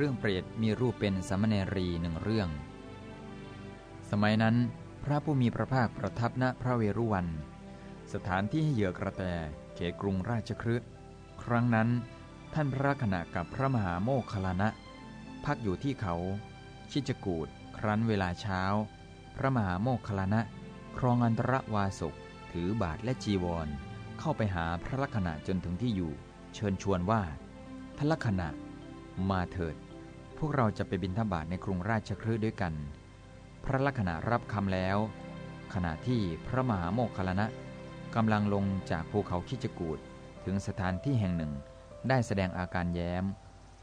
เรื่องเปรตมีรูปเป็นสมณเรีหนึ่งเรื่อง สมัยนั้น พระผู้มีพระภาคประทับณพระเวรุวัน สถานที่ให้เหยื่อกระแตเขกรุงราชครืครั้งนั้น ท่านพระขณะกับพระมหาโมคคลานะ พักอยู่ที่เขา ชิจกูดครั้นเวลาเช้า พระมหาโมคคลานะ ครองอันตรวาสุกถือบาทและจีวร เข้าไปหาพระลักษณะจนถึงที่อยู่ เชิญชวนว่าท่านลักษณะมาเถิด พวกเราจะไปบินทบาทในกรุงราชครืด้วยกัน พระลักษณะรับคำแล้ว ขณะที่พระมหาโมคคลนะกำลังลงจากภูเขาคิจกูดถึงสถานที่แห่งหนึ่ง ได้แสดงอาการแย้ม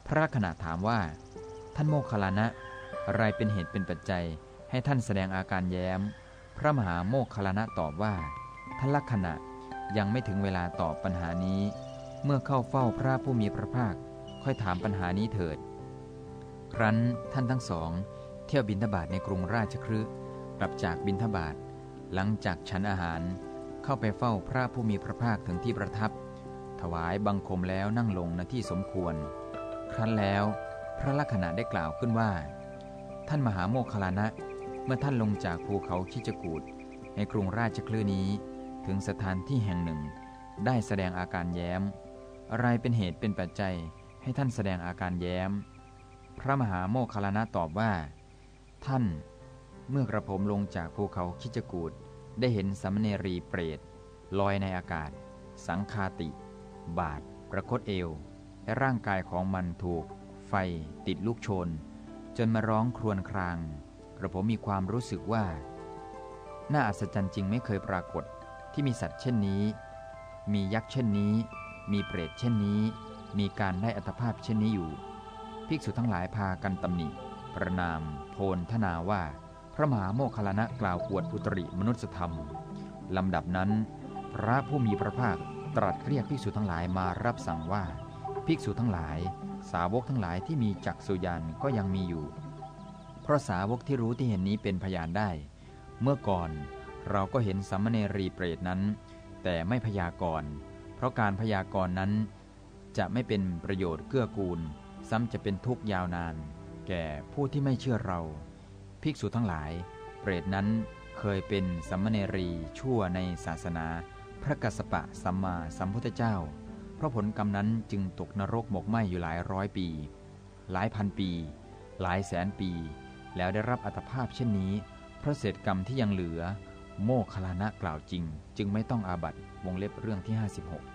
พระลักษณะถามว่า ท่านโมคคลนะอะไรเป็นเหตุเป็นปัจจัยให้ท่านแสดงอาการแย้ม พระมหาโมคคลนะตอบว่าท่านลักษณะยังไม่ถึงเวลาตอบปัญหานี้ เมื่อเข้าเฝ้าพระผู้มีพระภาค ค่อยถามปัญหานี้เถิด ครั้นท่านทั้งสอง เที่ยวบินทบาทในกรุงราชครืกลับจากบินทบาทหลังจากฉันอาหาร เข้าไปเฝ้าพระผู้มีพระภาคถึงที่ประทับ ถวายบังคมแล้วนั่งลงณที่สมควร ครั้นแล้วพระลักษณะได้กล่าวขึ้นว่า ท่านมหาโมคคลานะ เมื่อท่านลงจากภูเขาคิจกูดในกรุงราชคลื่นี้ ถึงสถานที่แห่งหนึ่ง ได้แสดงอาการแย้ม อะไรเป็นเหตุเป็นปัจจัยให้ท่านแสดงอาการแย้ม พระมหาโมคคลานะตอบว่า ท่าน เมื่อกระผมลงจากภูเขาคิจกูดได้เห็นสัมเนรีเปรตลอยในอากาศ สังคาติ บาดประคตเอว และร่างกายของมันถูก ไฟ ติดลูกชน จนมาร้องครวญคราง กระผมมีความรู้สึกว่า น่าอัศจรรย์จริงไม่เคยปรากฏที่มีสัตว์เช่นนี้ มียักษ์เช่นนี้ มีเปรตเช่นนี้ มีการได้อัตภาพเช่นนี้อยู่ ภิกษุทั้งหลายพากันตำหนิ ประนาม โพลทนาว่า พระมหาโมคคลานะกล่าวอวดอุตริมนุสธรรมลำดับนั้น พระผู้มีพระภาคตรัสเรียกภิกษุทั้งหลายมารับสั่งว่า ภิกษุทั้งหลาย สาวกทั้งหลายที่มีจักสุยานก็ยังมีอยู่ เพราะสาวกที่รู้ที่เห็นนี้เป็นพยานได้ เมื่อก่อนเราก็เห็นสัมมเนรีเปรตนั้น แต่ไม่พยากรณ์เพราะการพยากรณ์นั้น จะไม่เป็นประโยชน์เกื้อกูล ซ้ำจะเป็นทุกข์ยาวนาน แก่ผู้ที่ไม่เชื่อเรา ภิกษุทั้งหลาย เปรตนั้นเคยเป็นสัมมเนรีชั่วในศาสนา พระกัสสปะสัมมาสัมพุทธเจ้า เพราะผลกรรมนั้นจึงตกนรกหมกไหมอยู่หลายร้อยปี หลายพันปี หลายแสนปี แล้วได้รับอัตภาพเช่นนี้ เพราะเศษกรรมที่ยังเหลือ โมคคลานะกล่าวจริง จึงไม่ต้องอาบัตวงเล็บเรื่องที่ 56